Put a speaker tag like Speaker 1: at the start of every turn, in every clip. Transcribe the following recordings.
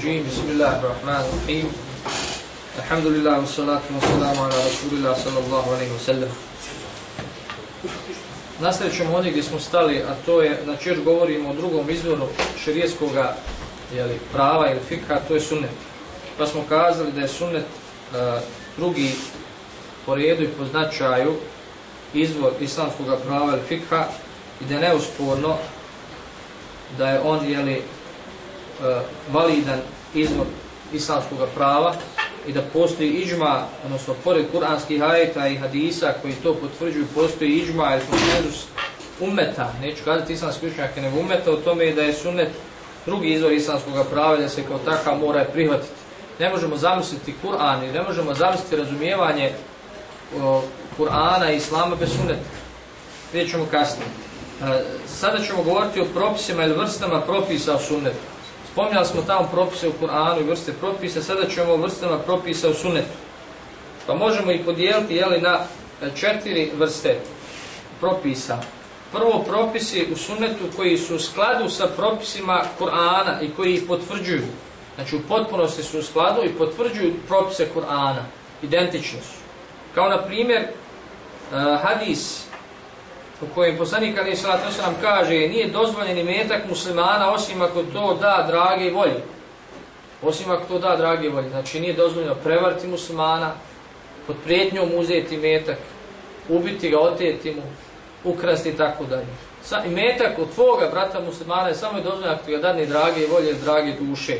Speaker 1: الرجيم بسم الله الرحمن الرحيم الحمد لله والصلاة والسلام على رسول الله صلى الله عليه وسلم Nastavit ćemo ovdje gdje smo stali, a to je, znači još govorimo o drugom izvoru širijetskog jeli, prava ili fikha, to je sunnet. Pa smo kazali da je sunnet uh, drugi po redu i po značaju izvor islamskog prava ili fikha i da je neusporno da je on jeli, uh, E, validan izvor islamskog prava i da postoji iđma, odnosno pored kuranskih ajeta i hadisa koji to potvrđuju, postoji iđma ili konsenzus umeta, neću kazati islamski učenjake, nego umeta u tome da je sunnet drugi izvor islamskog prava da se kao takav mora prihvatiti. Ne možemo zamisliti Kur'an i ne možemo zamisliti razumijevanje Kur'ana i Islama bez sunneta. Vidjet ćemo kasnije. E, sada ćemo govoriti o propisima ili vrstama propisa o sunnetu. Spomnjali smo tamo propise u Kur'anu i vrste propisa, sada ćemo vrstama propisa u sunetu. Pa možemo ih podijeliti jeli, na četiri vrste propisa. Prvo propisi u sunetu koji su u skladu sa propisima Kur'ana i koji ih potvrđuju. Znači u potpunosti su u skladu i potvrđuju propise Kur'ana. Identični su. Kao na primjer eh, hadis u kojem poslanik Ali Salatu se kaže nije dozvoljen metak muslimana osim ako to da drage volje. Osim ako to da drage volje. Znači nije dozvoljeno prevarti muslimana, pod prijetnjom uzeti metak, ubiti ga, oteti mu, ukrasti i tako dalje. Sa, metak od tvoga brata muslimana je samo je dozvoljeno ako ga dadne drage volje, drage duše.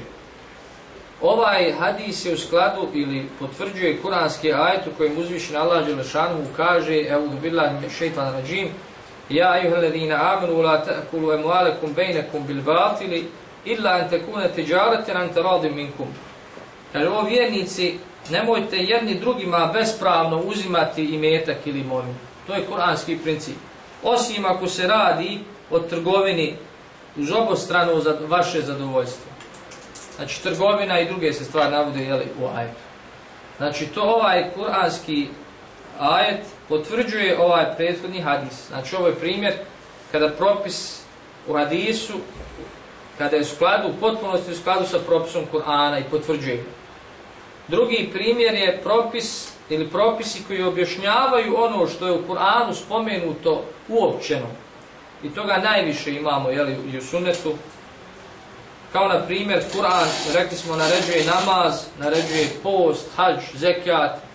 Speaker 1: Ovaj hadis je u skladu ili potvrđuje kuranski ajet u kojem uzvišen Allah Đelešanu kaže evo dobila šeitan rađim Ja ayuha ladina amanu la ta'kulu amwalakum bainakum bil batili illa an takuna tijaratan an taradin minkum. Kaže o vjernici, nemojte jedni drugima bespravno uzimati imetak ili imovinu. To je kuranski princip. Osim ako se radi o trgovini uz obostranu za vaše zadovoljstvo. Znači trgovina i druge se stvari navode jeli, u ajetu. Znači to ovaj kuranski ajet potvrđuje ovaj prethodni hadis. Znači ovo je primjer kada propis u hadisu, kada je u skladu, u potpunosti u skladu sa propisom Kur'ana i potvrđuje. Drugi primjer je propis ili propisi koji objašnjavaju ono što je u Kur'anu spomenuto uopćeno. I toga najviše imamo jeli, i u sunnetu. Kao na primjer, Kur'an, rekli smo, naređuje namaz, naređuje post, hađ, zekijat,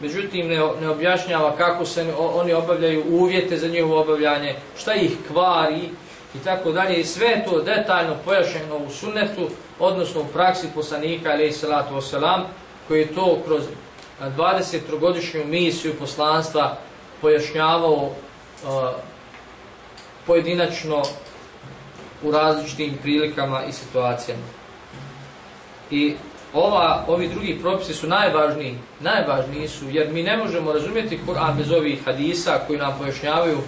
Speaker 1: međutim ne, ne objašnjava kako se oni obavljaju uvjete za njihovo obavljanje, šta ih kvari i tako dalje. I sve to detaljno pojašnjeno u sunnetu, odnosno u praksi poslanika, alaih salatu wasalam, koji je to kroz 23-godišnju misiju poslanstva pojašnjavao uh, pojedinačno u različitim prilikama i situacijama. I ova, ovi drugi propisi su najvažniji, najvažniji su, jer mi ne možemo razumjeti Kur'an bez ovih hadisa koji nam pojašnjavaju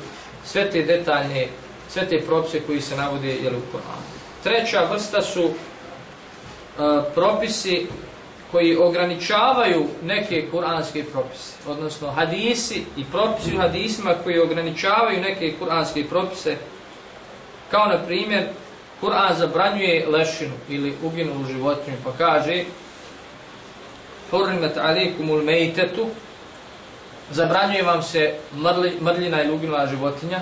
Speaker 1: sve te detaljne, sve te propise koji se navode jel, u Kur'anu. Treća vrsta su e, propisi koji ograničavaju neke kuranske propise, odnosno hadisi i propisi u hadisima koji ograničavaju neke kuranske propise, kao na primjer Kur'an zabranjuje lešinu ili uginulu životinju, pa kaže Hurrimat alikumul mejtetu zabranjuje vam se mrli, mrljina ili uginula životinja.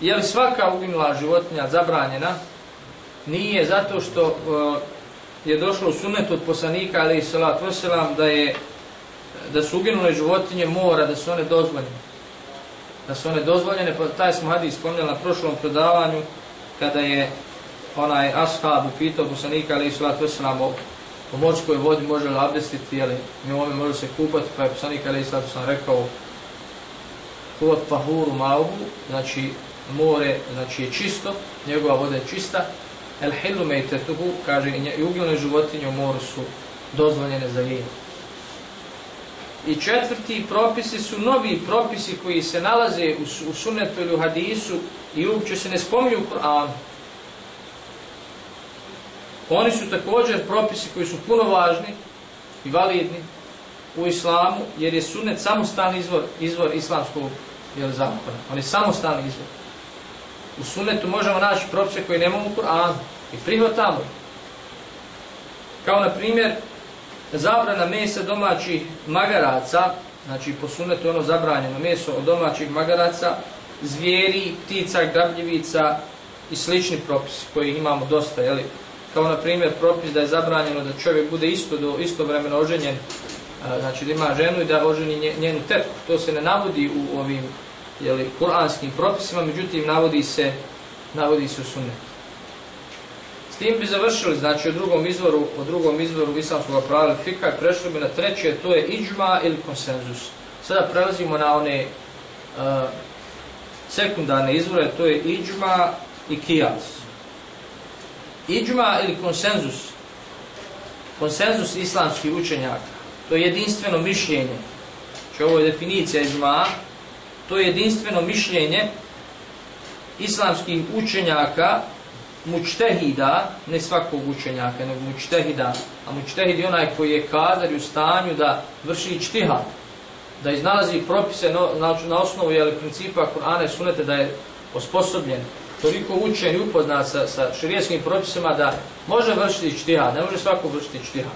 Speaker 1: Je li svaka uginula životinja zabranjena? Nije zato što uh, je došlo u sunetu od poslanika ali salat wasalam da je da su uginule životinje mora, da su one dozvoljene. Da su one dozvoljene, pa taj smo hadis spomnjali na prošlom predavanju, kada je onaj ashab upitao poslanika ali salatu wasalam o, o morskoj vodi može li abdestiti ili njome može se kupati pa je poslanik ali salatu wasalam rekao kuvat pahuru mauhu znači more znači je čisto njegova voda je čista. El hilu mejtetuhu kaže i ugljene životinje u moru su dozvoljene za jenu I četvrti propisi su novi propisi koji se nalaze u, u sunnetu ili u hadisu i uopće se ne spominju u Kur'anu. Oni su također propisi koji su puno važni i validni u islamu, jer je sunnet samostalni izvor, izvor islamskog jel, zakona. On je samostalni izvor. U sunnetu možemo naći propise koji nemamo u Kur'anu i prihvatamo. Kao na primjer, zabrana mesa domaćih magaraca, znači po sunetu ono zabranjeno meso od domaćih magaraca, zvijeri, ptica, grabljivica i slični propisi koji imamo dosta, jeli? Kao na primjer propis da je zabranjeno da čovjek bude isto do istovremeno oženjen, znači da ima ženu i da oženi njenu tetku. To se ne navodi u ovim jeli, kuranskim propisima, međutim navodi se, navodi se u sunnetu. S tim bi završili, znači, o drugom izvoru, o drugom izvoru islamskog prava fika. Prešli bi na treće, to je iđma ili konsenzus. Sada prelazimo na one uh, sekundarne izvore, to je iđma i kijas. Iđma ili konsenzus, konsenzus islamskih učenjaka, to je jedinstveno mišljenje, znači ovo je definicija iđma, to je jedinstveno mišljenje islamskih učenjaka mučtehida, ne svakog učenjaka, nego mučtehida, a mučtehid je onaj koji je kadar u stanju da vrši čtihad, da iznalazi propise na, na, na osnovu jeli, principa Kur'ana i Sunete da je osposobljen, toliko učen i upoznat sa, sa širijetskim propisima da može vršiti čtihad, ne može svako vršiti čtihad.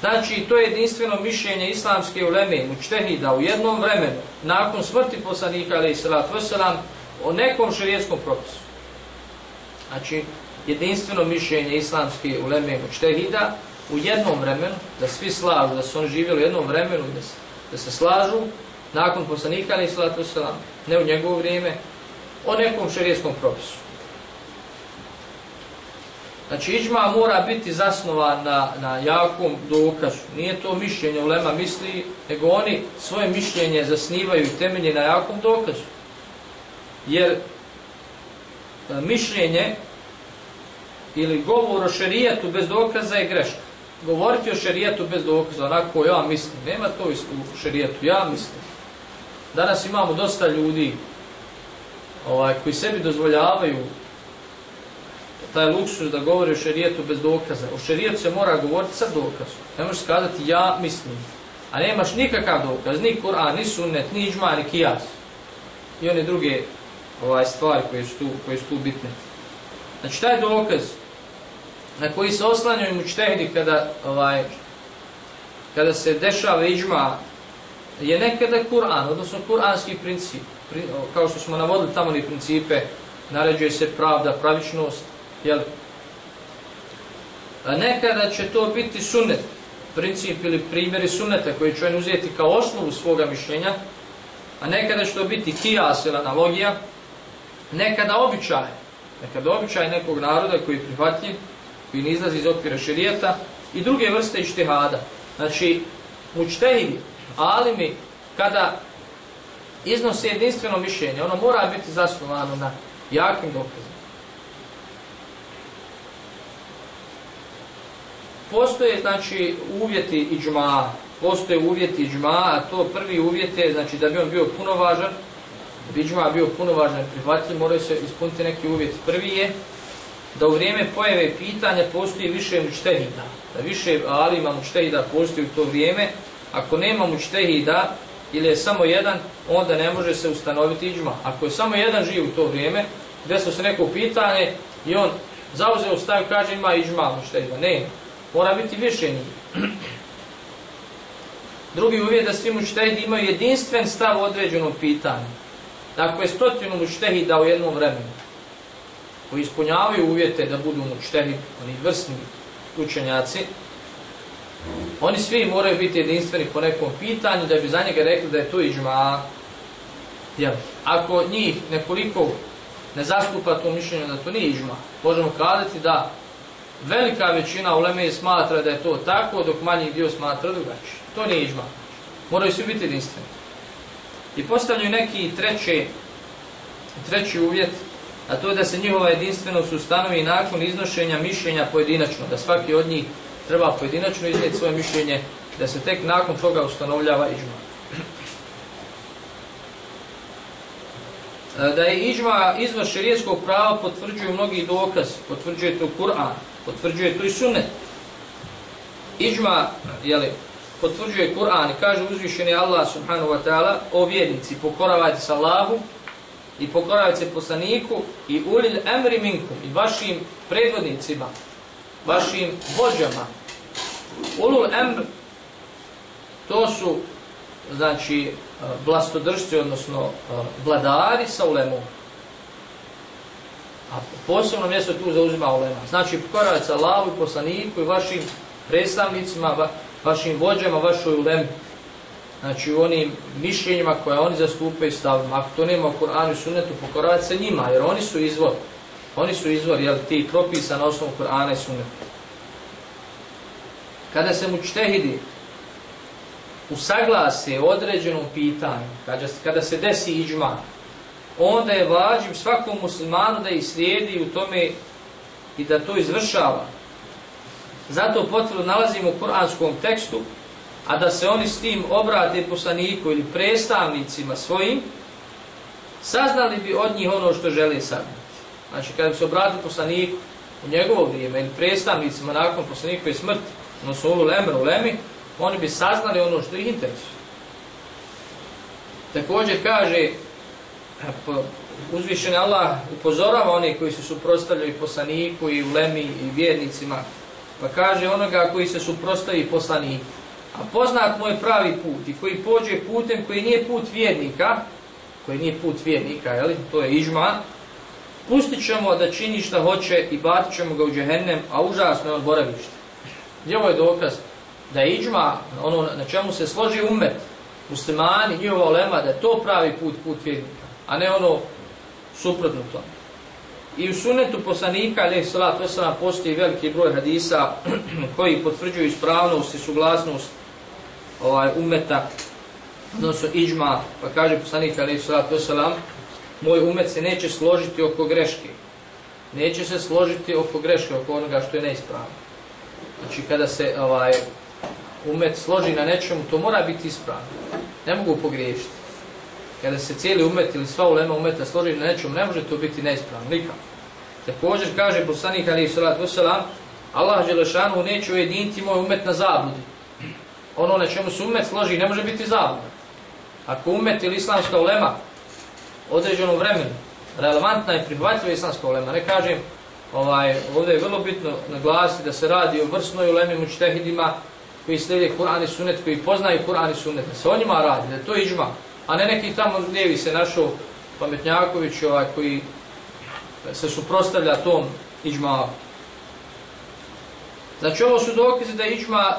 Speaker 1: Znači, to je jedinstveno mišljenje islamske uleme, mučtehida u jednom vremenu, nakon smrti poslanika, ali i salatu wasalam, o nekom širijetskom propisu. Znači, jedinstveno mišljenje islamske uleme mučtehida u jednom vremenu, da svi slažu, da su oni živjeli u jednom vremenu da se, da se slažu, nakon poslanika, ali salatu ne u njegovo vrijeme, o nekom šerijskom propisu. Znači, iđma mora biti zasnovan na, na jakom dokazu. Nije to mišljenje ulema misli, nego oni svoje mišljenje zasnivaju i temelje na jakom dokazu. Jer E, mišljenje ili govor o šerijetu bez dokaza je greška. Govoriti o šerijetu bez dokaza, onako ja mislim, nema to u šerijetu, ja mislim. Danas imamo dosta ljudi ovaj, koji sebi dozvoljavaju taj luksus da govori o šerijetu bez dokaza. O šerijetu se mora govoriti sa dokazom. Ne možeš skazati ja mislim. A nemaš nikakav dokaz, ni Kur'an, ni sunnet, ni iđma, ni kijas. I one druge ovaj, stvari koje su, tu, koje su tu bitne. Znači taj dokaz na koji se oslanjaju mučtehidi kada, ovaj, kada se dešava iđma je nekada Kur'an, odnosno kur'anski princip. Kao što smo navodili tamo ni principe, naređuje se pravda, pravičnost, Jel? A nekada će to biti sunnet, princip ili primjeri sunneta koji će uzeti kao osnovu svoga mišljenja, a nekada će to biti kijas ili analogija, nekada običaj, nekada običaj nekog naroda koji je prihvatljiv, koji ne izlazi iz okvira širijeta, i druge vrste ištihada. Znači, mučtehidi, alimi, kada iznose jedinstveno mišljenje, ono mora biti zasnovano na jakim dokazima. postoje znači uvjeti i džmaa, postoje uvjeti džma, a to prvi uvjet je znači da bi on bio punovažan, bi iđma bio punovažan i prihvatljiv, moraju se ispuniti neki uvjet. Prvi je da u vrijeme pojave pitanja postoji više mučtehida, da više alima mučtehida postoji u to vrijeme, ako nema mučtehida ili je samo jedan, onda ne može se ustanoviti iđma. Ako je samo jedan živ u to vrijeme, desilo se neko pitanje i on zauzeo stav kaže ima iđma mučtehida, Ne, mora biti više njih. Drugi uvjet da svi mučtehidi imaju jedinstven stav u određenom pitanju. Dakle, stotinu mučtehida u jednom vremenu, koji ispunjavaju uvjete da budu mučtehid, oni vrsni učenjaci, oni svi moraju biti jedinstveni po nekom pitanju da bi za njega rekli da je to iđma. Jel? Ako njih nekoliko ne zastupa to mišljenje da to nije iđma, možemo kazati da velika većina uleme smatra da je to tako, dok manji dio smatra drugačije. To nije iđma. Moraju svi biti jedinstveni. I postavljaju neki treći, treći uvjet, a to je da se njihova jedinstvenost ustanovi nakon iznošenja mišljenja pojedinačno, da svaki od njih treba pojedinačno iznijeti svoje mišljenje, da se tek nakon toga ustanovljava ižma. E, da je ižma iznos širijetskog prava potvrđuju mnogi dokaz, potvrđuje to Kur'an, potvrđuje to i sunnet. Iđma, jeli, potvrđuje Kur'an i kaže uzvišeni Allah subhanahu wa ta'ala o vjernici, pokoravajte se Allahu i pokoravajte se poslaniku i ulil emri minkum i vašim predvodnicima, vašim vođama, Ulul emr, to su, znači, e, vlastodržci, odnosno e, vladari sa ulemom. A posebno mjesto tu zauzima ulema. Znači, pokoravajte se Allahu i poslaniku i vašim predstavnicima, vašim vođama, vašoj ulemi. Znači, u onim mišljenjima koje oni zastupaju stavima. Ako to nema u Koranu i Sunnetu, pokoravati se njima, jer oni su izvor. Oni su izvor, jel, ti propisa na osnovu Korana i Sunnetu. Kada se mučtehidi usaglase određenom pitanju, kada, kada se desi iđma, onda je vađim svakom muslimanu da ih slijedi u tome i da to izvršava. Zato potvrdu nalazimo u kuranskom tekstu, a da se oni s tim obrate poslaniku ili predstavnicima svojim, saznali bi od njih ono što žele saznati. Znači, kada bi se obrati poslaniku u njegovo vrijeme ili predstavnicima nakon poslanikove smrti, ono su ulu u lemi, oni bi saznali ono što ih interesuje. Također kaže, uzvišen Allah upozorava one koji se suprostavljaju poslaniku i ulemi i vjernicima, pa kaže onoga koji se suprostavi poslaniku, a poznat moj pravi put i koji pođe putem koji nije put vjernika, koji nije put vjernika, jeli? to je ižma, pustit ćemo da čini šta hoće i batit ćemo ga u džehennem, a užasno je on boravište. Gdje ovo je dokaz? da je iđma, ono na čemu se složi umet, muslimani, njihova olema, da je to pravi put, put vjernika, a ne ono suprotno tome. I u sunetu poslanika, alaih salatu wasalam, postoji veliki broj hadisa koji potvrđuju ispravnost i suglasnost ovaj, umeta, odnosno iđma, pa kaže poslanik, alaih salatu wasalam, moj umet se neće složiti oko greške. Neće se složiti oko greške, oko onoga što je neispravno. Znači, kada se ovaj, umet složi na nečemu, to mora biti ispravno. Ne mogu pogriješiti. Kada se cijeli umet ili sva ulema umeta složi na nečemu, ne može to biti neispravno, nikako. Također kaže poslanik Ali Salatu Salam, Allah Želešanu neće ujediniti moj umet na zabludi. Ono na čemu se umet složi ne može biti zabluda. Ako umet ili islamska ulema određenom vremenu, relevantna i prihvatljiva islamska ulema, ne kažem, ovaj, ovdje je vrlo bitno naglasiti da se radi o vrsnoj ulemi mučtehidima, koji slijede Kur'an i Sunnet, koji poznaju Kur'an i Sunnet, da se o njima radi, da to iđma, a ne neki tamo lijevi se našao Pametnjaković ovaj, koji se suprostavlja tom iđma. Znači ovo su dokaze da iđma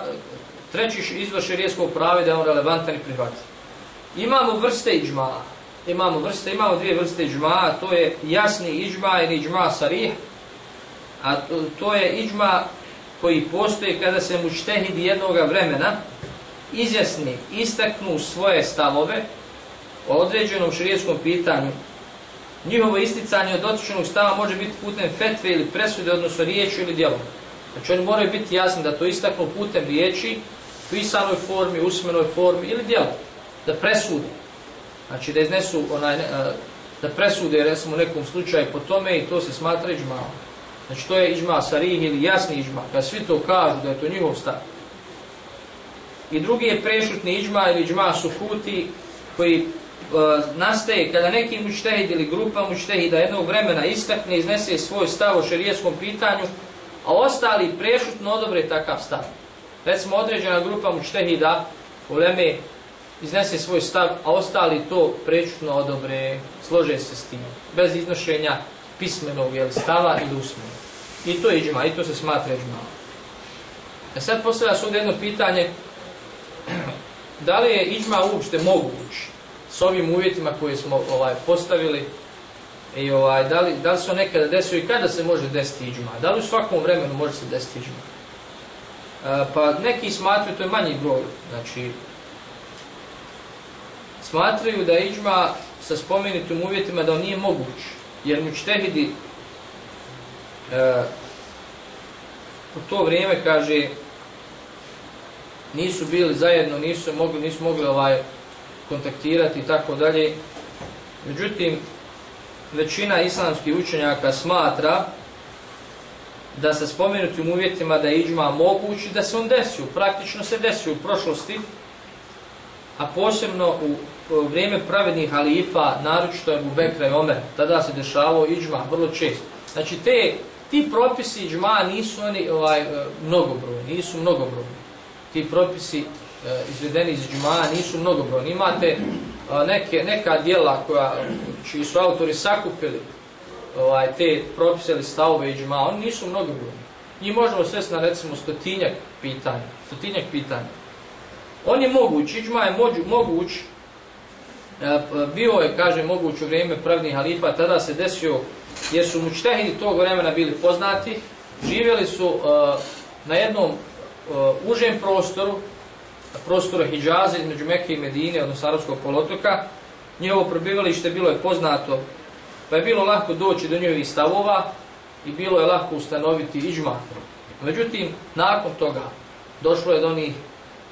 Speaker 1: treći izvor šerijeskog prave da je on relevantan i prihvatljiv. Imamo vrste iđma, imamo vrste, imamo dvije vrste iđma, to je jasni iđma ili iđma sarih, a to, to je iđma koji postoji kada se mučtehidi jednog vremena izjasni, istaknu svoje stavove o određenom širijetskom pitanju. Njihovo isticanje od otičenog stava može biti putem fetve ili presude, odnosno riječi ili djelom. Znači oni moraju biti jasni da to istaknu putem riječi, pisanoj formi, usmenoj formi ili djelom. Da presude. Znači da iznesu onaj, da presude recimo u nekom slučaju po tome i to se smatra iđmalom. Znači to je iđma sarih ili jasni iđma, kad svi to kažu da je to njihov stav. I drugi je prešutni iđma ili iđma suhuti koji E, nastaje kada neki mučtehid ili grupa mučtehida jednog vremena istakne i iznese svoj stav o šarijeskom pitanju, a ostali prešutno odobre takav stav. Recimo određena grupa mučtehida u Leme iznese svoj stav, a ostali to prečutno odobre, slože se s tim, bez iznošenja pismenog jel, stava ili usmenog. I to je iđma, i to se smatra iđma. E sad postavlja se jedno pitanje, da li je iđma uopšte moguć s ovim uvjetima koje smo ovaj postavili i ovaj, da, li, da li se nekada desio i kada se može desiti iđma? Da li u svakom vremenu može se desiti iđma? E, pa neki smatruju, to je manji broj, znači smatraju da je iđma sa spomenutim uvjetima da on nije moguć, jer mučtehidi e, u to vrijeme kaže nisu bili zajedno, nisu mogli, nisu mogli ovaj kontaktirati i tako dalje. Međutim, većina islamskih učenjaka smatra da se spomenutim uvjetima da je iđma mogući da se on desio, praktično se desio u prošlosti, a posebno u vrijeme pravednih halifa, naročito je Bubekra i Omer, tada se dešavao iđma vrlo često. Znači te ti propisi iđma nisu oni ovaj mnogobrojni, nisu mnogobrojni. ti propisi E, izvedeni iz džuma nisu mnogobrojni. Imate e, neke, neka dijela koja, čiji su autori sakupili ovaj, te propise ili stavove i džuma, oni nisu mnogobrojni. I možemo svesti na recimo stotinjak pitanja. Stotinjak pitanja. On je moguć, iđma je mođu, moguć, e, bio je, kaže, moguć u vrijeme pravnih halifa, tada se desio, jer su mučtehini tog vremena bili poznati, živjeli su uh, na jednom uh, užem prostoru, prostoru Hidžaze između Mekke i Medine, odnosno Arabskog polotoka. Njihovo probivalište bilo je poznato, pa je bilo lahko doći do njihovih stavova i bilo je lahko ustanoviti iđma. Međutim, nakon toga došlo je do onih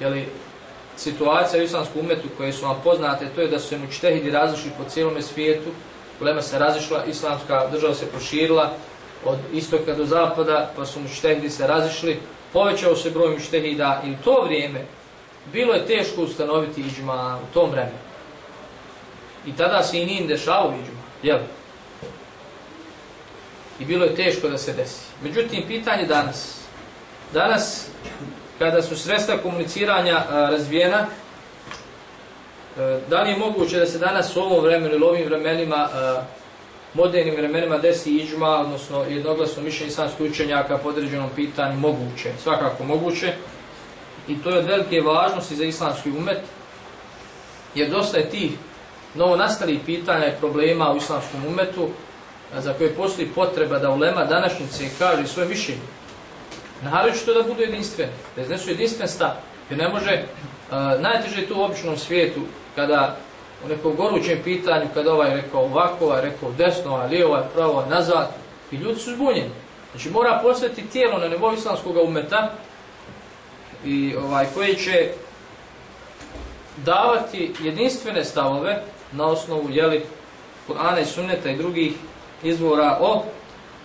Speaker 1: jeli, situacija u islamskom umetu koje su vam poznate, to je da su se mučtehidi različili po cijelome svijetu, problema se razišla, islamska država se proširila, od istoka do zapada, pa su mučtehidi se razišli, povećao se broj mučtehida i u to vrijeme bilo je teško ustanoviti iđma u tom vremenu. I tada se i nije dešao iđma, jel? I bilo je teško da se desi. Međutim, pitanje danas. Danas, kada su sredstva komuniciranja a, razvijena, a, da li je moguće da se danas u ovom vremenu ili ovim vremenima a, modernim vremenima desi iđma, odnosno jednoglasno mišljenje islamskih učenjaka po određenom pitanju moguće, svakako moguće. I to je od velike važnosti za islamski umet, jer dosta je tih novonastalih pitanja i problema u islamskom umetu za koje postoji potreba da ulema današnjice kaže svoje mišljenje. Naravno da budu jedinstveni, da iznesu jedinstven stav. Jer ne može, uh, najteže je tu u običnom svijetu, kada u nekom gorućem pitanju, kada ovaj rekao ovako, ovaj rekao desno, ovaj lijevo, ovaj pravo, ovaj nazad, i ljudi su zbunjeni. Znači mora posvetiti tijelo na nivou islamskog umeta i ovaj koji će davati jedinstvene stavove na osnovu jeli Kur'ana i Sunneta i drugih izvora o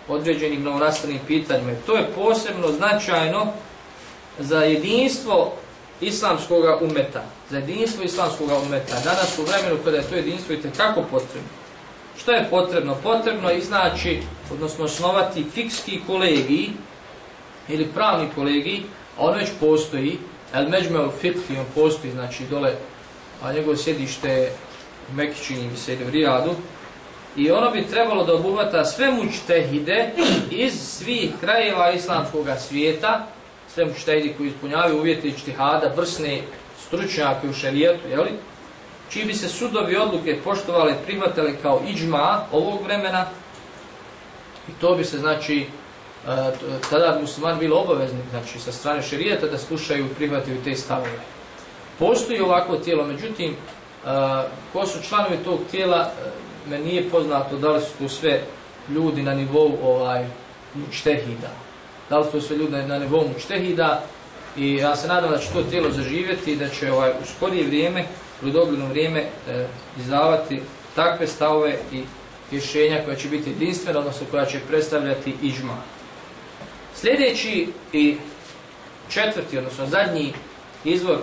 Speaker 1: određenim novonastalim pitanjima. To je posebno značajno za jedinstvo islamskog umeta, za jedinstvo islamskog umeta, danas u vremenu kada je to jedinstvo i kako potrebno. Što je potrebno? Potrebno je znači, odnosno osnovati fikski kolegiji ili pravni kolegiji on već postoji, el međme u fikhi, on postoji, znači dole, a njegovo sjedište u Mekićini mi se u Rijadu, i ono bi trebalo da obuhvata sve mučtehide iz svih krajeva islamskog svijeta, sve mučtehidi koji ispunjavaju uvjeti čtihada, vrsne stručnjake u šarijetu, jeli? čiji bi se sudovi odluke poštovali prihvatali kao iđma ovog vremena i to bi se znači E, tada bi musliman bilo obavezni znači sa strane šerijata da slušaju i prihvataju te stavove. Postoji ovako tijelo, međutim e, ko su članovi tog tijela e, me nije poznato da li su to sve ljudi na nivou ovaj mučtehida. Da li su to sve ljudi na nivou mučtehida i ja se nadam da će to tijelo zaživjeti i da će ovaj, u skorije vrijeme, u dogledno vrijeme e, izdavati takve stavove i rješenja koja će biti jedinstvena, odnosno koja će predstavljati ižma. Sljedeći i četvrti, odnosno zadnji izvor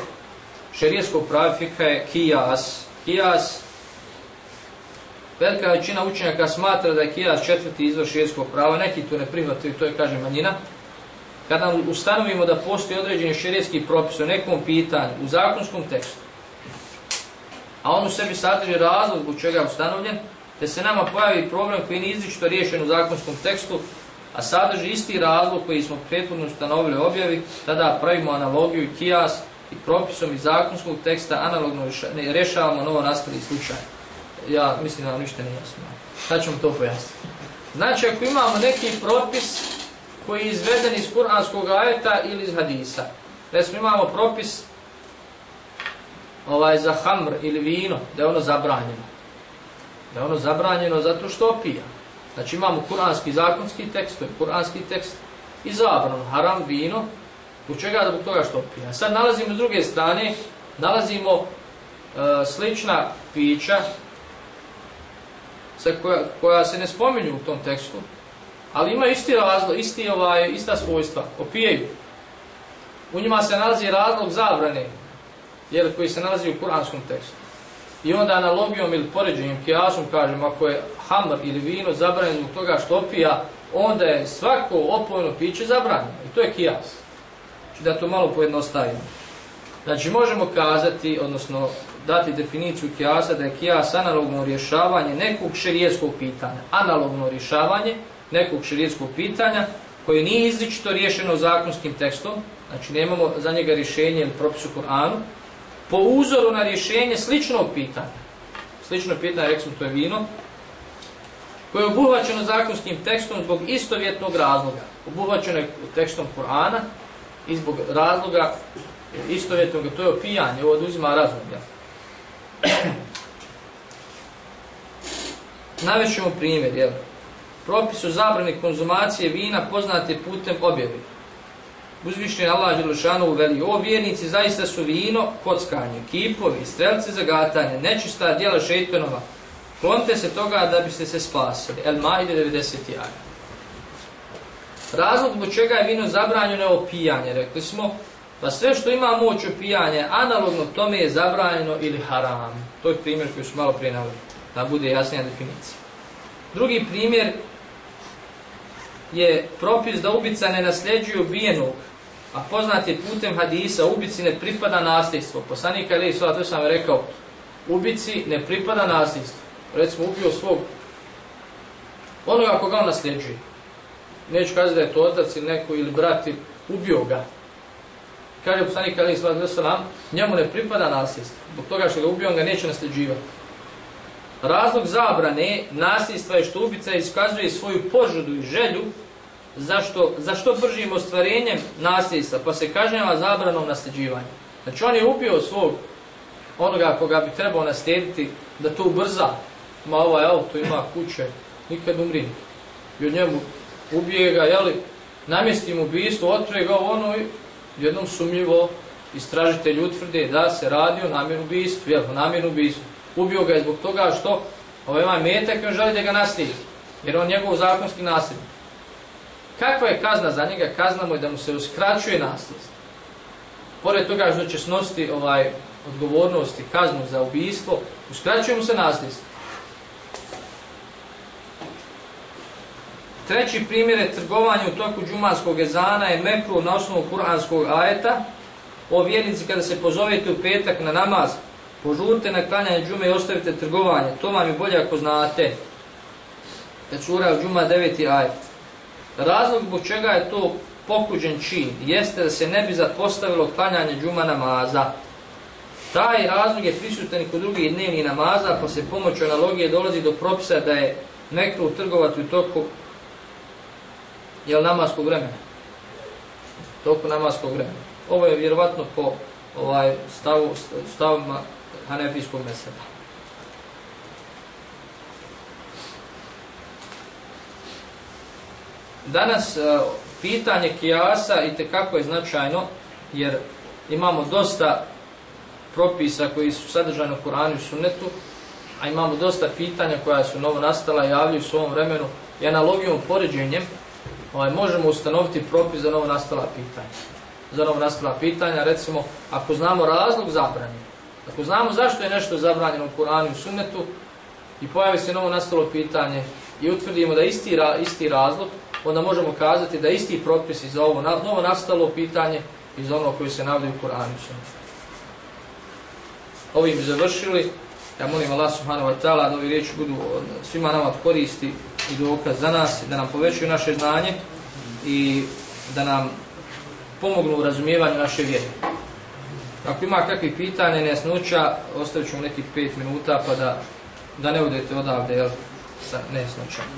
Speaker 1: šerijskog pravifika je kijas. Kijas Velika većina učenjaka smatra da je kijas četvrti izvor šerijskog prava, neki to ne prihvataju, to je, kaže, manjina. Kada ustanovimo da postoji određeni šerijski propis o nekom pitanju u zakonskom tekstu, a on u sebi sadrži razlog zbog čega je ustanovljen, te se nama pojavi problem koji nije izričito riješen u zakonskom tekstu, a sadrži isti razlog koji smo prethodno ustanovili objavi, tada pravimo analogiju i kijas i propisom iz zakonskog teksta analogno rešavamo novo nastali slučaj ja mislim da vam ništa nije jasno. Sad ćemo to pojasniti. Znači, ako imamo neki propis koji je izveden iz kuranskog ajeta ili iz hadisa, recimo imamo propis ovaj, za hamr ili vino, da je ono zabranjeno. Da je ono zabranjeno zato što opija. Znači imamo kuranski zakonski tekst, to je kuranski tekst, i zabrano, haram, vino, u čega da zbog toga što opija. Sad nalazimo s druge strane, nalazimo e, slična pića sa koja, koja se ne spominju u tom tekstu, ali ima isti razlog, isti ovaj, ista svojstva, opijaju. U njima se nalazi razlog zabrane, jer koji se nalazi u kuranskom tekstu. I onda analogijom ili poređenjem, kijasom kažem, ako je hamr ili vino zabranjeno zbog toga što opija, onda je svako opojno piće zabranjeno. I to je kijas. Znači da to malo pojednostavimo. Znači možemo kazati, odnosno dati definiciju kijasa da je kijas analogno rješavanje nekog širijetskog pitanja. Analogno rješavanje nekog širijetskog pitanja koje nije izričito riješeno zakonskim tekstom, znači nemamo za njega rješenje ili propisu Koranu, po uzoru na rješenje sličnog pitanja. Slično pitanje, rekli smo, to je vino, koje je obuhvaćeno zakonskim tekstom zbog istovjetnog razloga. Obuhvaćeno je tekstom Kur'ana i zbog razloga istovjetnog, to je opijanje, ovo oduzima razum. Ja. Navećemo primjer, jel? Propis o zabrani konzumacije vina poznate putem objave. Uzvišnji Allah Đelešanu veli, o vjernici zaista su vino, kockanje, kipovi, strelci za gatanje, nečista djela šeitonova. Klonite se toga da biste se spasili. El Maide 90. aj. Razlog zbog čega je vino zabranjeno je opijanje. Rekli smo, pa sve što ima moć opijanja, analogno tome je zabranjeno ili haram. To je primjer koji su malo prije navili, da bude jasnija definicija. Drugi primjer je propis da ubica ne nasljeđuje ubijenog, a poznat je putem hadisa, ubici ne pripada nasljedstvo. Poslanika Ali sva, to sam rekao, ubici ne pripada nasljedstvo. Recimo, ubio svog onoga koga on nasljeđuje. Neću kazati da je to otac ili neko ili brat, ubio ga. Kaže poslanik Ali Islam Veselam, njemu ne pripada nasljedstvo. Zbog toga što ga ubio, on ga neće nasljeđivati. Razlog zabrane nasljedstva je što ubica iskazuje svoju požudu i želju zašto, zašto bržim ostvarenjem nasljedstva, pa se kažnjava zabranom nasljeđivanja. Znači on je ubio svog onoga koga bi trebao naslijediti da to ubrza. Ima ovaj auto, ima kuće, nikad umri. I od njemu ubije ga, jeli, namjesti mu ubistvo, otruje ga ono i jednom sumljivo istražitelj utvrde da se radi o namjeru ubijstvu, jel, o namjeru ubijstvu. Ubio ga je zbog toga što ovaj ima metak i on želi da ga naslijedi, jer on njegov zakonski nasljednik. Kakva je kazna za njega? Kazna mu je da mu se uskraćuje nasljedstvo. Pored toga što će snositi ovaj odgovornost i kaznu za ubijstvo, uskraćuje mu se nasljedstvo. Treći primjer je trgovanje u toku džumanskog ezana je mekru na osnovu kuranskog ajeta. O vjernici kada se pozovete u petak na namaz, požurite na klanjanje džume i ostavite trgovanje. To vam je bolje ako znate. Tečura u džuma 9. ajet. Razlog zbog čega je to pokuđen čin jeste da se ne bi zapostavilo klanjanje džuma namaza. Taj razlog je prisutan i kod drugih dnevnih namaza, pa se pomoću analogije dolazi do propisa da je nekru trgovati u toku jel namaskog vremena. Toku namaskog vremena. Ovo je vjerovatno po ovaj stavu, stavima hanefijskog meseba. Danas e, pitanje kijasa i te kako je značajno, jer imamo dosta propisa koji su sadržani u Koranu i Sunnetu, a imamo dosta pitanja koja su novo nastala i javljaju u ovom vremenu i analogijom poređenjem, ovaj, možemo ustanoviti propis za novo nastala pitanja. Za novo nastala pitanja, recimo, ako znamo razlog zabrane, ako znamo zašto je nešto zabranjeno u Koranu i Sunnetu, i pojavi se novo nastalo pitanje i utvrdimo da isti, ra, isti razlog, onda možemo kazati da isti propis za ovo novo nastalo pitanje iz ono koji se navodi u Koranu i Sunnetu. Ovim završili. Ja molim Allah subhanahu wa ta'ala da ovi riječi budu svima nama koristi i dokaz za nas, da nam povećaju naše znanje i da nam pomognu u razumijevanju naše vjere. Ako ima kakvih pitanja, nejasnoća, ostavit ću nekih pet minuta pa da, da ne odete odavde jel, sa nejasnoćama.